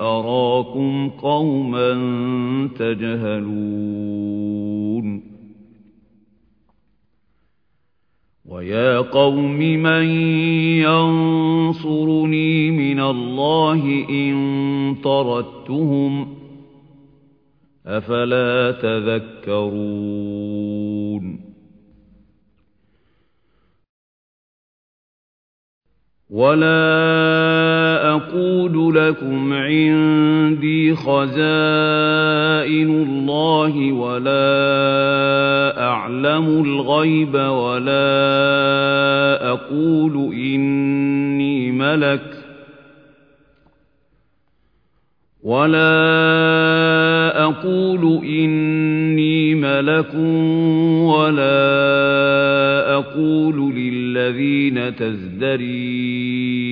أَرَاكُمْ قَوْمًا تَجْهَلُونَ وَيَا قَوْمِ مَن يَنصُرُنِي مِنَ اللَّهِ إِن طَرَدتُّهُمْ ۚ أَفَلَا تَذَكَّرُونَ وَلَا لَكُمْ عِندِي خَزَائِنُ اللَّهِ وَلَا أَعْلَمُ الْغَيْبَ وَلَا أَقُولُ إِنِّي مَلَكٌ وَلَا أَقُولُ إِنِّي مَلَكٌ وَلَا أَقُولُ لِلَّذِينَ تَزْدَرِي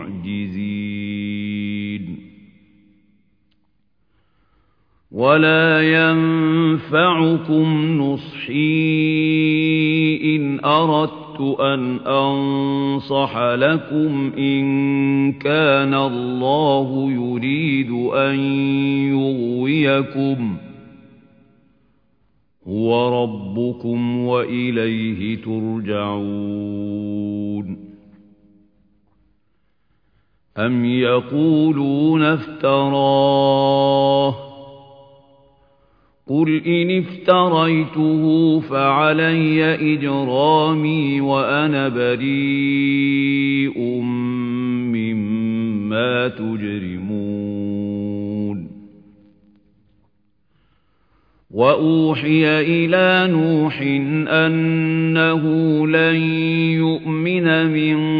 بِمُعْجِزِينَ وَلَا يَنفَعُكُمْ نُصْحِي إِنْ أَرَدتُّ أَنْ أَنصَحَ لَكُمْ إِن كَانَ اللَّهُ يُرِيدُ أَن يُغْوِيَكُمْ. هُوَ رَبُّكُمْ وَإِلَيْهِ تُرْجَعُونَ. أَمْ يَقُولُونَ افْتَرَاهُ قُلْ إِنِ افْتَرَيْتُهُ فَعَلَيَّ إِجْرَامِي وَأَنَا بَرِيءٌ مِّمَّا تُجْرِمُونَ وَأُوحِيَ إِلَىٰ نُوحٍ أَنَّهُ لَن يُؤْمِنَ مِن